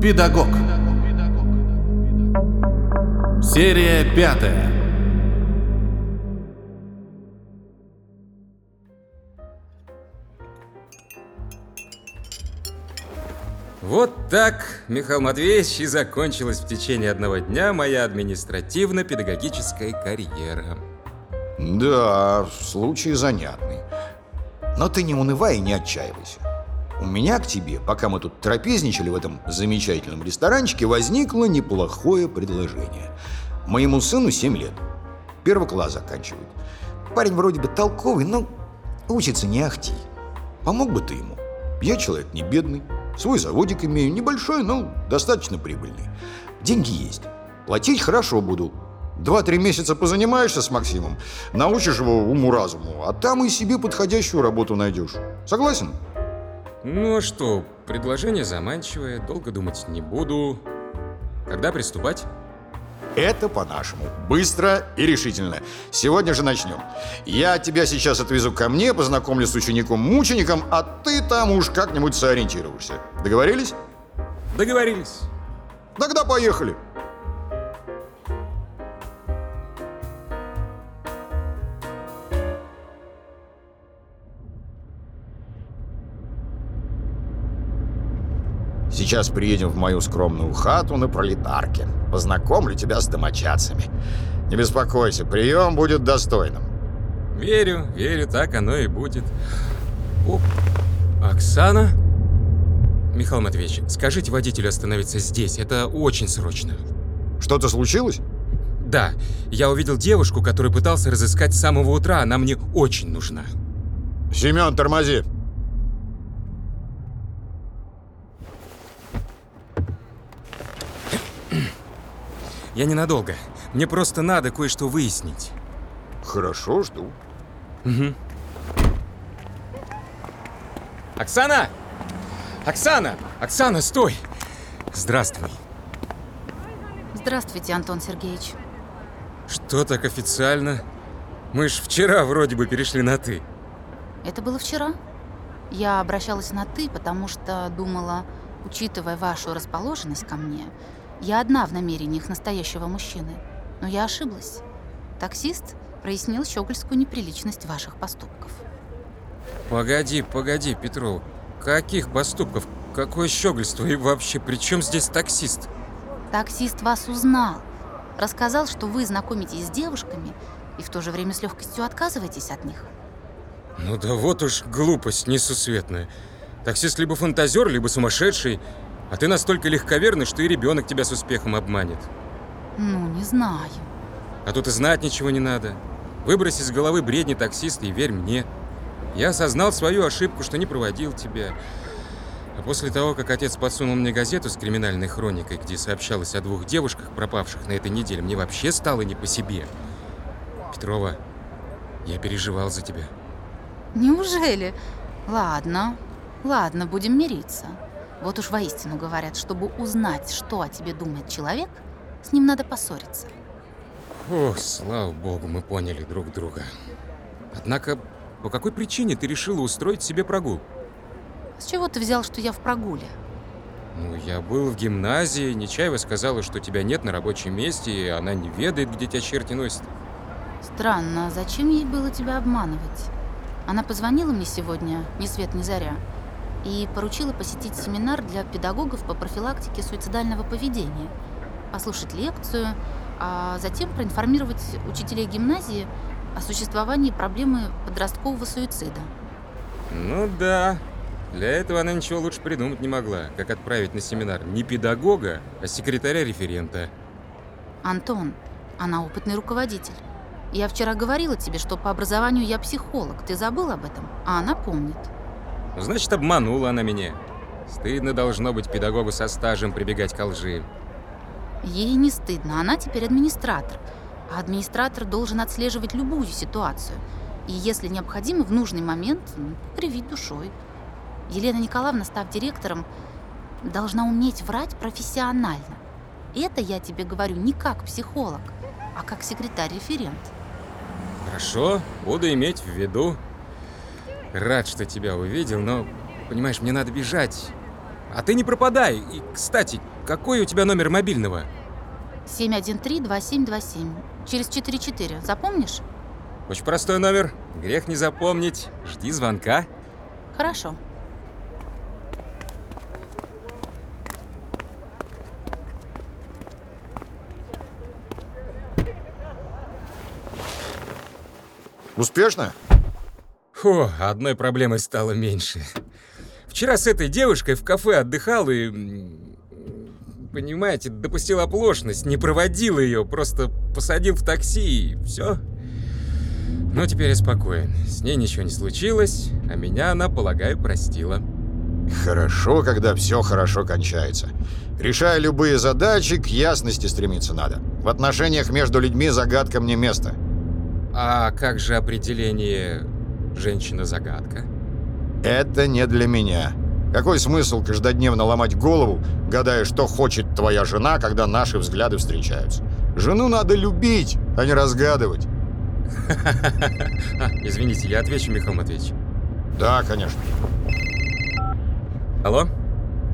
Педагог. Серия пятая. Вот так, Михаил Матвеевич, и закончилась в течение одного дня моя административно-педагогическая карьера. Да, случай занятный. Но ты не унывай и не отчаивайся. У меня к тебе, пока мы тут трапезничали в этом замечательном ресторанчике, возникло неплохое предложение. Моему сыну 7 лет. Первый класс заканчивает. Парень вроде бы толковый, но учится не ахти. Помог бы ты ему? Я человек не бедный, свой заводик имею, небольшой, но достаточно прибыльный. Деньги есть. Платить хорошо буду. Два-три месяца позанимаешься с Максимом, научишь его уму-разуму, а там и себе подходящую работу найдешь. Согласен? Ну а что, предложение заманчивое, долго думать не буду. Когда приступать? Это по-нашему. Быстро и решительно. Сегодня же начнем. Я тебя сейчас отвезу ко мне, познакомлю с учеником-мучеником, а ты там уж как-нибудь сориентируешься. Договорились? Договорились. Тогда поехали. Сейчас приедем в мою скромную хату на пролетарке. Познакомлю тебя с домочадцами. Не беспокойся, прием будет достойным. Верю, верю, так оно и будет. О, Оксана? Михаил Матвеевич, скажите водителю остановиться здесь, это очень срочно. Что-то случилось? Да, я увидел девушку, которую пытался разыскать с самого утра, она мне очень нужна. Семен, тормози. Я ненадолго. Мне просто надо кое-что выяснить. Хорошо, жду. Угу. Оксана! Оксана! Оксана, стой! Здравствуй. Здравствуйте, Антон Сергеевич. Что так официально? Мы ж вчера вроде бы перешли на «ты». Это было вчера. Я обращалась на «ты», потому что думала, учитывая вашу расположенность ко мне, я одна в намерениях настоящего мужчины. Но я ошиблась. Таксист прояснил щегольскую неприличность ваших поступков. Погоди, погоди, Петров. Каких поступков? Какое щегольство? И вообще, при чем здесь таксист? Таксист вас узнал. Рассказал, что вы знакомитесь с девушками и в то же время с легкостью отказываетесь от них. Ну да вот уж глупость несусветная. Таксист либо фантазер, либо сумасшедший, а ты настолько легковерный, что и ребенок тебя с успехом обманет. Ну, не знаю. А тут и знать ничего не надо. Выбрось из головы бредни таксиста и верь мне. Я осознал свою ошибку, что не проводил тебя. А после того, как отец подсунул мне газету с криминальной хроникой, где сообщалось о двух девушках, пропавших на этой неделе, мне вообще стало не по себе. Петрова, я переживал за тебя. Неужели? Ладно, ладно, будем мириться. Вот уж воистину говорят, чтобы узнать, что о тебе думает человек, с ним надо поссориться. Ох, слава богу, мы поняли друг друга. Однако, по какой причине ты решила устроить себе прогул? С чего ты взял, что я в прогуле? Ну, я был в гимназии, Нечаева сказала, что тебя нет на рабочем месте, и она не ведает, где тебя черти носят. Странно, а зачем ей было тебя обманывать? Она позвонила мне сегодня, ни свет ни заря, и поручила посетить семинар для педагогов по профилактике суицидального поведения, послушать лекцию, а затем проинформировать учителей гимназии о существовании проблемы подросткового суицида. Ну да, для этого она ничего лучше придумать не могла, как отправить на семинар не педагога, а секретаря-референта. Антон, она опытный руководитель. Я вчера говорила тебе, что по образованию я психолог. Ты забыл об этом? А она помнит. Значит, обманула она меня. Стыдно должно быть педагогу со стажем прибегать к лжи. Ей не стыдно, она теперь администратор. А администратор должен отслеживать любую ситуацию. И если необходимо, в нужный момент ну, кривить душой. Елена Николаевна, став директором, должна уметь врать профессионально. Это я тебе говорю не как психолог, а как секретарь-референт. Хорошо, буду иметь в виду. Рад, что тебя увидел, но, понимаешь, мне надо бежать. А ты не пропадай. И, кстати, какой у тебя номер мобильного? 713-2727. Через 44. Запомнишь? Очень простой номер. Грех не запомнить. Жди звонка. Хорошо. Успешно? Фу, одной проблемой стало меньше. Вчера с этой девушкой в кафе отдыхал и... Понимаете, допустил оплошность, не проводил ее, просто посадил в такси и все. Но теперь я спокоен. С ней ничего не случилось, а меня она, полагаю, простила. Хорошо, когда все хорошо кончается. Решая любые задачи, к ясности стремиться надо. В отношениях между людьми загадкам не место. А как же определение «женщина-загадка»? Это не для меня. Какой смысл каждодневно ломать голову, гадая, что хочет твоя жена, когда наши взгляды встречаются? Жену надо любить, а не разгадывать. Извините, я отвечу, Михаил Матвеевич. Да, конечно. Алло?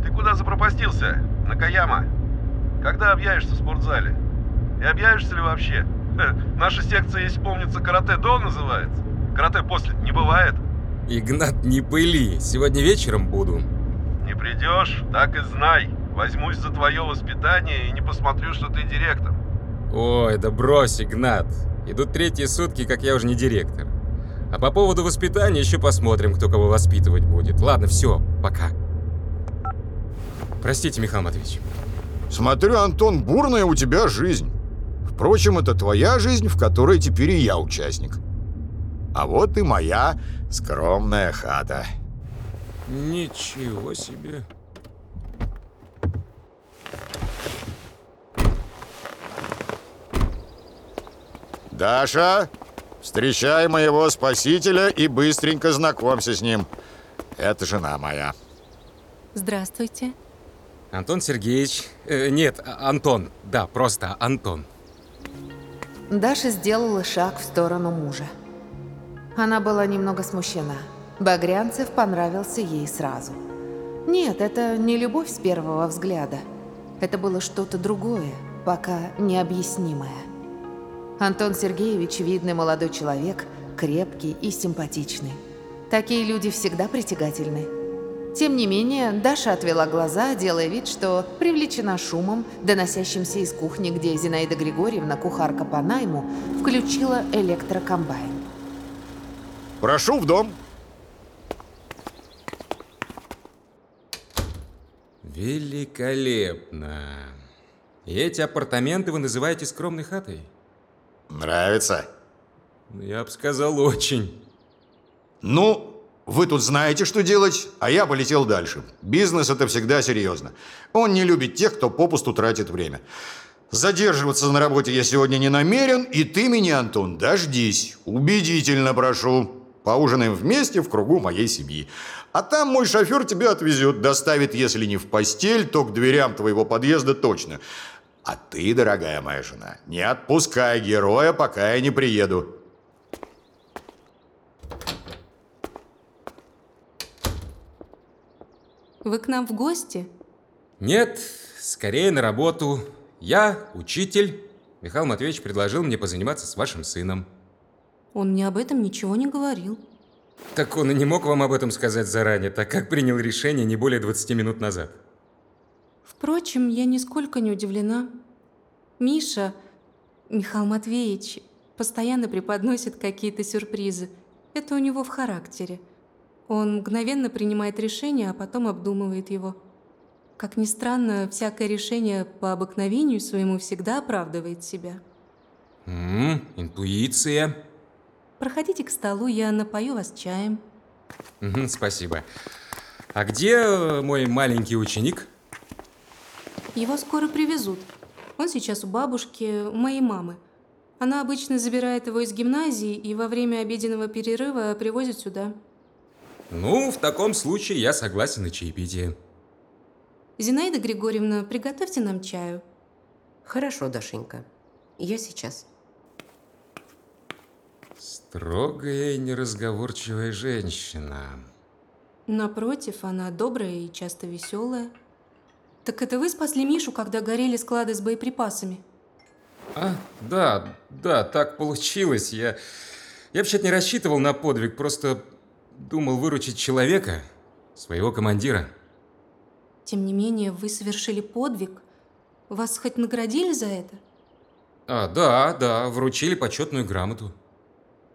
Ты куда запропастился? Накаяма? Когда объявишься в спортзале? И объявишься ли вообще? Наша секция, если помнится, карате-до называется. Карате после не бывает. Игнат, не пыли. Сегодня вечером буду. Не придешь, так и знай. Возьмусь за твое воспитание и не посмотрю, что ты директор. Ой, да брось, Игнат. Идут третьи сутки, как я уже не директор. А по поводу воспитания еще посмотрим, кто кого воспитывать будет. Ладно, все, пока. Простите, Михаил Матвеевич. Смотрю, Антон, бурная у тебя жизнь. Впрочем, это твоя жизнь, в которой теперь и я участник. А вот и моя скромная хата. Ничего себе. Даша, встречай моего спасителя и быстренько знакомься с ним. Это жена моя. Здравствуйте. Антон Сергеевич. э, нет, а- Антон. Да, просто Антон. Даша сделала шаг в сторону мужа. Она была немного смущена. Багрянцев понравился ей сразу. Нет, это не любовь с первого взгляда. Это было что-то другое, пока необъяснимое. Антон Сергеевич – видный молодой человек, крепкий и симпатичный. Такие люди всегда притягательны. Тем не менее, Даша отвела глаза, делая вид, что привлечена шумом, доносящимся из кухни, где Зинаида Григорьевна, кухарка по найму, включила электрокомбайн. Прошу в дом. Великолепно. И эти апартаменты вы называете скромной хатой? Нравится? Я бы сказал, очень. Ну, вы тут знаете, что делать, а я полетел дальше. Бизнес – это всегда серьезно. Он не любит тех, кто попусту тратит время. Задерживаться на работе я сегодня не намерен, и ты меня, Антон, дождись. Убедительно прошу. Поужинаем вместе в кругу моей семьи. А там мой шофер тебя отвезет, доставит, если не в постель, то к дверям твоего подъезда точно. А ты, дорогая моя жена, не отпускай героя, пока я не приеду. Вы к нам в гости? Нет, скорее на работу. Я учитель. Михаил Матвеевич предложил мне позаниматься с вашим сыном. Он мне об этом ничего не говорил. Так он и не мог вам об этом сказать заранее, так как принял решение не более 20 минут назад. Впрочем, я нисколько не удивлена. Миша, Михаил Матвеевич, постоянно преподносит какие-то сюрпризы. Это у него в характере. Он мгновенно принимает решение, а потом обдумывает его. Как ни странно, всякое решение по обыкновению своему всегда оправдывает себя. Ммм, интуиция. Проходите к столу, я напою вас чаем. Спасибо. А где э, мой маленький ученик? Его скоро привезут. Он сейчас у бабушки, у моей мамы. Она обычно забирает его из гимназии и во время обеденного перерыва привозит сюда. Ну, в таком случае я согласен на чаепитие. Зинаида Григорьевна, приготовьте нам чаю. Хорошо, Дашенька. Я сейчас. Строгая и неразговорчивая женщина. Напротив, она добрая и часто веселая. Так это вы спасли Мишу, когда горели склады с боеприпасами? А, да, да, так получилось. Я, я вообще-то не рассчитывал на подвиг, просто думал выручить человека, своего командира. Тем не менее, вы совершили подвиг. Вас хоть наградили за это? А, да, да, вручили почетную грамоту.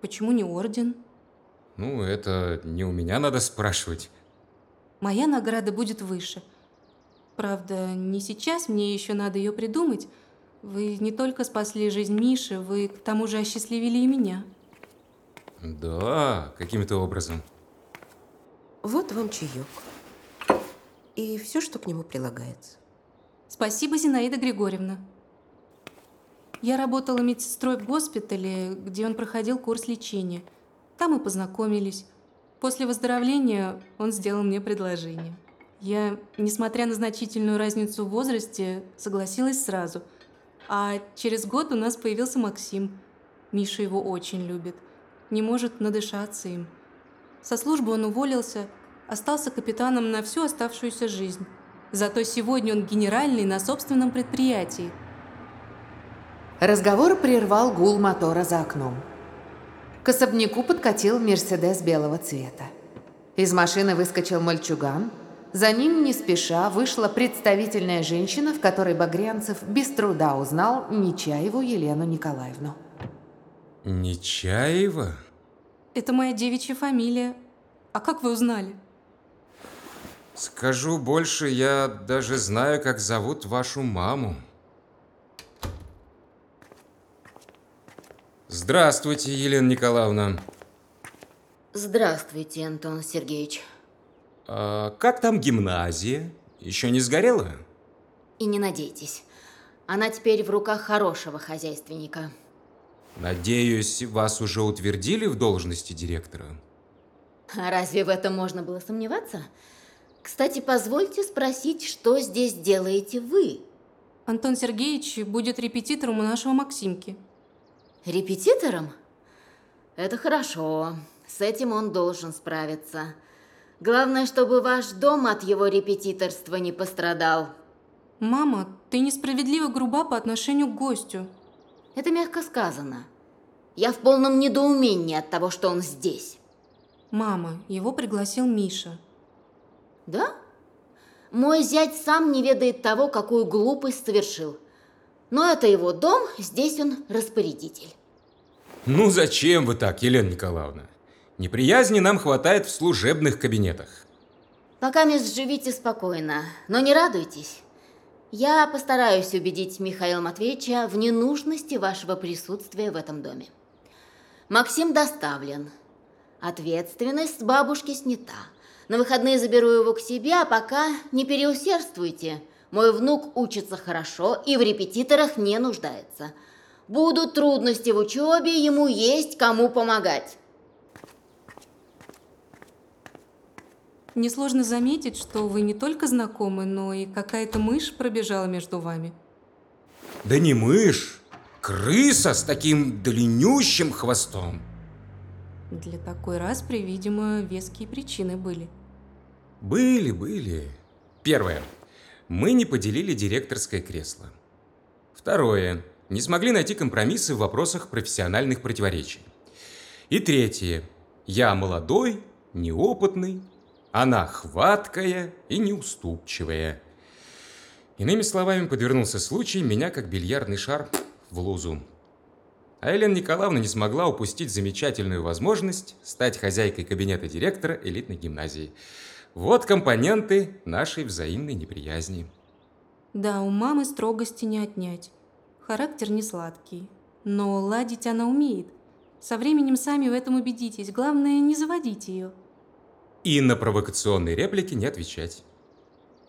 Почему не орден? Ну, это не у меня надо спрашивать. Моя награда будет выше. Правда, не сейчас, мне еще надо ее придумать. Вы не только спасли жизнь Миши, вы к тому же осчастливили и меня. Да, каким-то образом. Вот вам чаек. И все, что к нему прилагается. Спасибо, Зинаида Григорьевна. Я работала медсестрой в госпитале, где он проходил курс лечения. Там и познакомились. После выздоровления он сделал мне предложение. Я, несмотря на значительную разницу в возрасте, согласилась сразу. А через год у нас появился Максим. Миша его очень любит. Не может надышаться им. Со службы он уволился, остался капитаном на всю оставшуюся жизнь. Зато сегодня он генеральный на собственном предприятии. Разговор прервал гул мотора за окном. К особняку подкатил Мерседес белого цвета. Из машины выскочил мальчуган. За ним не спеша вышла представительная женщина, в которой Багрянцев без труда узнал Нечаеву Елену Николаевну. Нечаева? Это моя девичья фамилия. А как вы узнали? Скажу больше, я даже знаю, как зовут вашу маму. Здравствуйте, Елена Николаевна. Здравствуйте, Антон Сергеевич. А как там гимназия? Еще не сгорела? И не надейтесь. Она теперь в руках хорошего хозяйственника. Надеюсь, вас уже утвердили в должности директора? А разве в этом можно было сомневаться? Кстати, позвольте спросить, что здесь делаете вы? Антон Сергеевич будет репетитором у нашего Максимки. Репетитором? Это хорошо. С этим он должен справиться. Главное, чтобы ваш дом от его репетиторства не пострадал. Мама, ты несправедливо груба по отношению к гостю. Это мягко сказано. Я в полном недоумении от того, что он здесь. Мама, его пригласил Миша. Да? Мой зять сам не ведает того, какую глупость совершил. Но это его дом, здесь он распорядитель. Ну зачем вы так, Елена Николаевна? Неприязни нам хватает в служебных кабинетах. Пока мест живите спокойно, но не радуйтесь. Я постараюсь убедить Михаила Матвеевича в ненужности вашего присутствия в этом доме. Максим доставлен. Ответственность с бабушки снята. На выходные заберу его к себе, а пока не переусердствуйте. Мой внук учится хорошо и в репетиторах не нуждается. Будут трудности в учебе, ему есть кому помогать. Несложно заметить, что вы не только знакомы, но и какая-то мышь пробежала между вами. Да не мышь, крыса с таким длиннющим хвостом. Для такой распри, видимо, веские причины были. Были, были. Первое. Мы не поделили директорское кресло. Второе. Не смогли найти компромиссы в вопросах профессиональных противоречий. И третье. Я молодой, неопытный, она хваткая и неуступчивая. Иными словами, подвернулся случай меня, как бильярдный шар, в лузу. А Елена Николаевна не смогла упустить замечательную возможность стать хозяйкой кабинета директора элитной гимназии. Вот компоненты нашей взаимной неприязни. Да, у мамы строгости не отнять. Характер не сладкий. Но ладить она умеет. Со временем сами в этом убедитесь. Главное, не заводите ее. И на провокационные реплики не отвечать.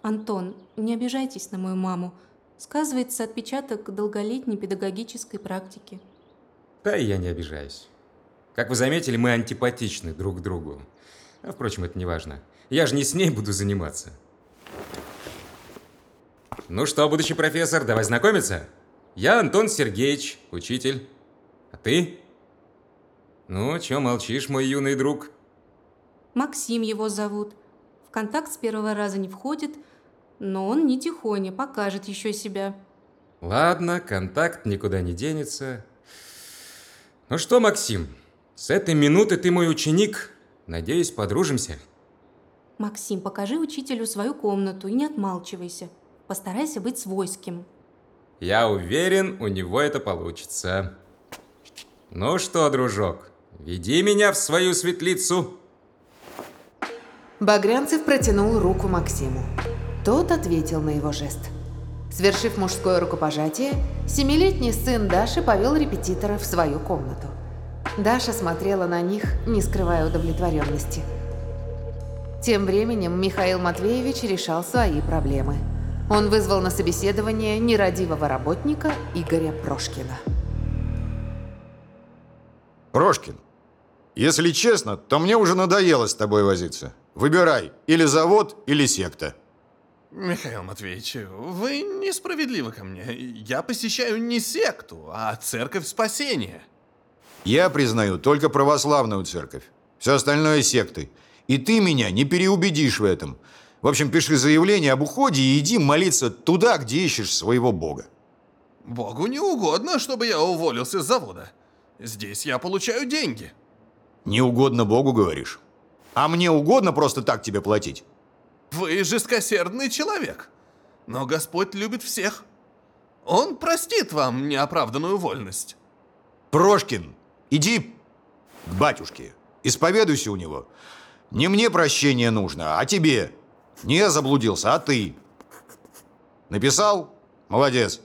Антон, не обижайтесь на мою маму. Сказывается отпечаток долголетней педагогической практики. Да и я не обижаюсь. Как вы заметили, мы антипатичны друг к другу. А, впрочем, это не важно. Я же не с ней буду заниматься. Ну что, будущий профессор, давай знакомиться. Я Антон Сергеевич, учитель. А ты? Ну, чё молчишь, мой юный друг? Максим его зовут. контакт с первого раза не входит, но он не тихоня, покажет еще себя. Ладно, контакт никуда не денется. Ну что, Максим, с этой минуты ты мой ученик. Надеюсь, подружимся. Максим, покажи учителю свою комнату и не отмалчивайся. Постарайся быть свойским. Я уверен, у него это получится. Ну что, дружок, веди меня в свою светлицу. Багрянцев протянул руку Максиму. Тот ответил на его жест. Свершив мужское рукопожатие, семилетний сын Даши повел репетитора в свою комнату. Даша смотрела на них, не скрывая удовлетворенности. Тем временем Михаил Матвеевич решал свои проблемы. Он вызвал на собеседование нерадивого работника Игоря Прошкина. Прошкин, если честно, то мне уже надоело с тобой возиться. Выбирай, или завод, или секта. Михаил Матвеевич, вы несправедливы ко мне. Я посещаю не секту, а церковь спасения. Я признаю только православную церковь. Все остальное секты. И ты меня не переубедишь в этом. В общем, пиши заявление об уходе и иди молиться туда, где ищешь своего Бога. Богу не угодно, чтобы я уволился с завода. Здесь я получаю деньги. Не угодно Богу, говоришь? А мне угодно просто так тебе платить? Вы жесткосердный человек. Но Господь любит всех. Он простит вам неоправданную вольность. Прошкин, иди к батюшке. Исповедуйся у него. Не мне прощение нужно, а тебе. Не я заблудился, а ты. Написал? Молодец.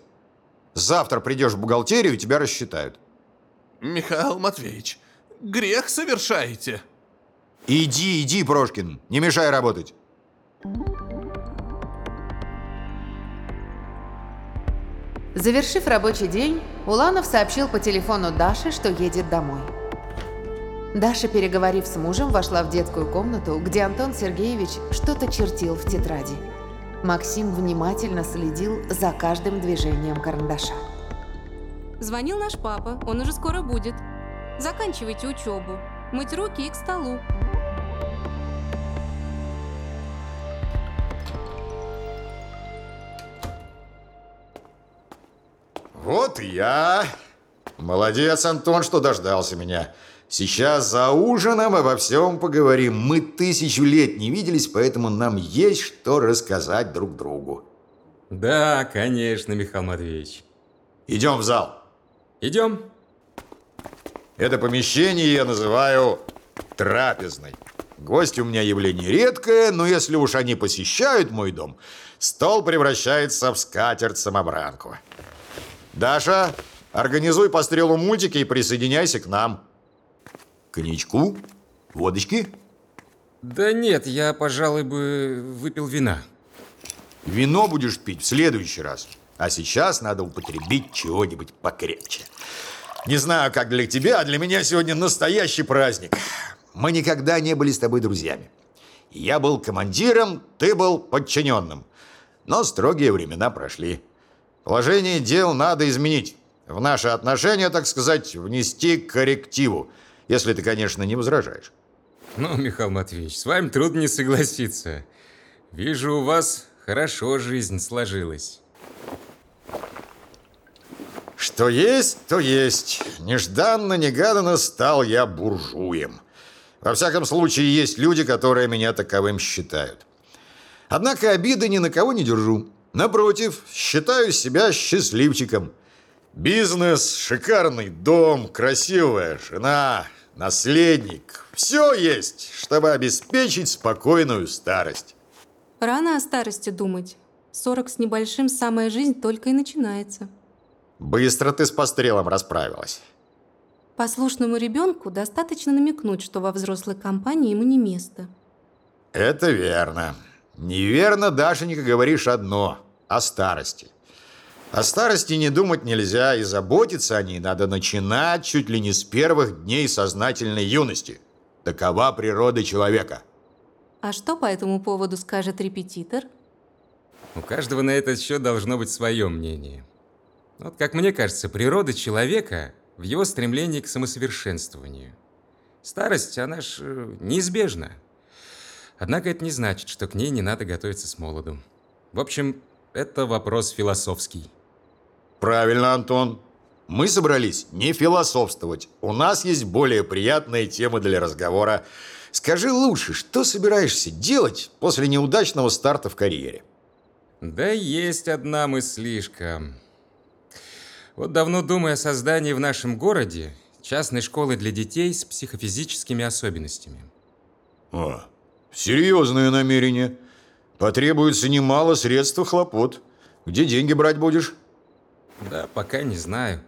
Завтра придешь в бухгалтерию, тебя рассчитают. Михаил Матвеевич, грех совершаете. Иди, иди, Прошкин, не мешай работать. Завершив рабочий день, Уланов сообщил по телефону Даше, что едет домой. Даша, переговорив с мужем, вошла в детскую комнату, где Антон Сергеевич что-то чертил в тетради. Максим внимательно следил за каждым движением карандаша. Звонил наш папа, он уже скоро будет. Заканчивайте учебу. Мыть руки и к столу. Вот и я. Молодец, Антон, что дождался меня. Сейчас за ужином обо всем поговорим. Мы тысячу лет не виделись, поэтому нам есть что рассказать друг другу. Да, конечно, Михаил Матвеевич. Идем в зал. Идем. Это помещение я называю трапезной. Гости у меня явление редкое, но если уж они посещают мой дом, стол превращается в скатерть-самобранку. Даша, организуй по стрелу мультики и присоединяйся к нам. Коньячку? Водочки? Да нет, я, пожалуй, бы выпил вина. Вино будешь пить в следующий раз. А сейчас надо употребить чего-нибудь покрепче. Не знаю, как для тебя, а для меня сегодня настоящий праздник. Мы никогда не были с тобой друзьями. Я был командиром, ты был подчиненным. Но строгие времена прошли. Положение дел надо изменить. В наши отношения, так сказать, внести коррективу. Если ты, конечно, не возражаешь. Ну, Михаил Матвеевич, с вами трудно не согласиться. Вижу, у вас хорошо жизнь сложилась. Что есть, то есть. Нежданно-негаданно стал я буржуем. Во всяком случае, есть люди, которые меня таковым считают. Однако обиды ни на кого не держу. Напротив, считаю себя счастливчиком. Бизнес, шикарный дом, красивая жена, наследник. Все есть, чтобы обеспечить спокойную старость. Рано о старости думать. 40 с небольшим самая жизнь только и начинается. Быстро ты с пострелом расправилась. Послушному ребенку достаточно намекнуть, что во взрослой компании ему не место. Это верно. Неверно, Дашенька, говоришь одно – о старости. О старости не думать нельзя, и заботиться о ней надо начинать чуть ли не с первых дней сознательной юности. Такова природа человека. А что по этому поводу скажет репетитор? У каждого на этот счет должно быть свое мнение. Вот как мне кажется, природа человека в его стремлении к самосовершенствованию. Старость, она ж э, неизбежна. Однако это не значит, что к ней не надо готовиться с молоду. В общем, это вопрос философский. Правильно, Антон. Мы собрались не философствовать. У нас есть более приятные темы для разговора. Скажи лучше, что собираешься делать после неудачного старта в карьере? Да есть одна мыслишка. Вот давно думаю о создании в нашем городе частной школы для детей с психофизическими особенностями. О, серьезное намерение. Потребуется немало средств и хлопот. Где деньги брать будешь? Да, пока не знаю.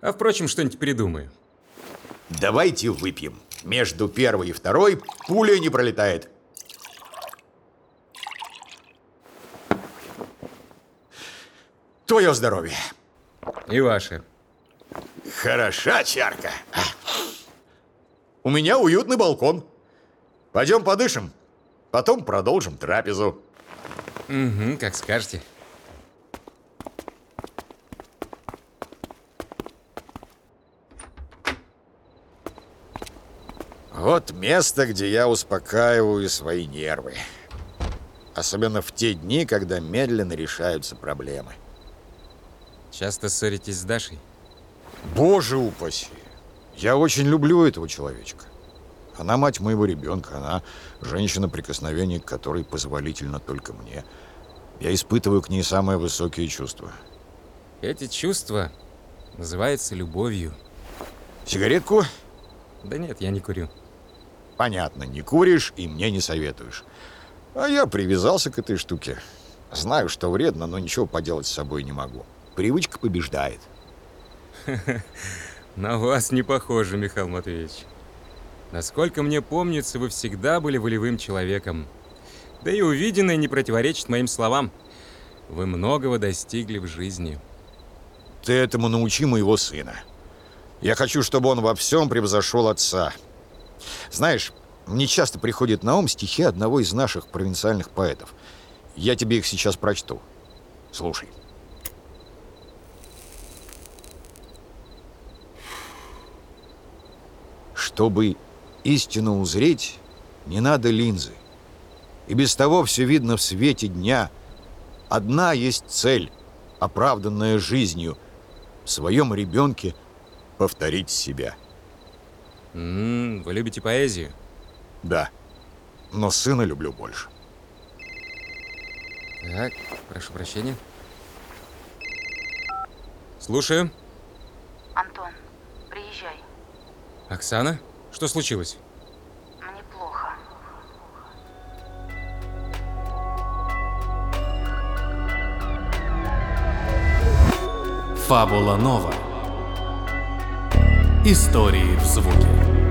А впрочем, что-нибудь придумаю. Давайте выпьем. Между первой и второй пуля не пролетает. Твое здоровье. И ваше. Хороша чарка. У меня уютный балкон. Пойдем подышим. Потом продолжим трапезу. Угу, как скажете. Вот место, где я успокаиваю свои нервы. Особенно в те дни, когда медленно решаются проблемы. Часто ссоритесь с Дашей? Боже упаси! Я очень люблю этого человечка. Она мать моего ребенка, она женщина, прикосновение к которой позволительно только мне. Я испытываю к ней самые высокие чувства. Эти чувства называются любовью. Сигаретку? Да нет, я не курю. Понятно, не куришь и мне не советуешь. А я привязался к этой штуке. Знаю, что вредно, но ничего поделать с собой не могу. Привычка побеждает. На вас не похоже, Михаил Матвеевич. Насколько мне помнится, вы всегда были волевым человеком. Да и увиденное не противоречит моим словам. Вы многого достигли в жизни. Ты этому научи моего сына. Я хочу, чтобы он во всем превзошел отца. Знаешь, мне часто приходит на ум стихи одного из наших провинциальных поэтов. Я тебе их сейчас прочту. Слушай. Чтобы истину узреть, не надо линзы. И без того все видно в свете дня. Одна есть цель, оправданная жизнью, в своем ребенке повторить себя. М -м, вы любите поэзию? Да, но сына люблю больше. Так, прошу прощения. Слушаю. Антон, приезжай. Оксана, что случилось? Мне плохо. Фабула Нова. Истории в звуке.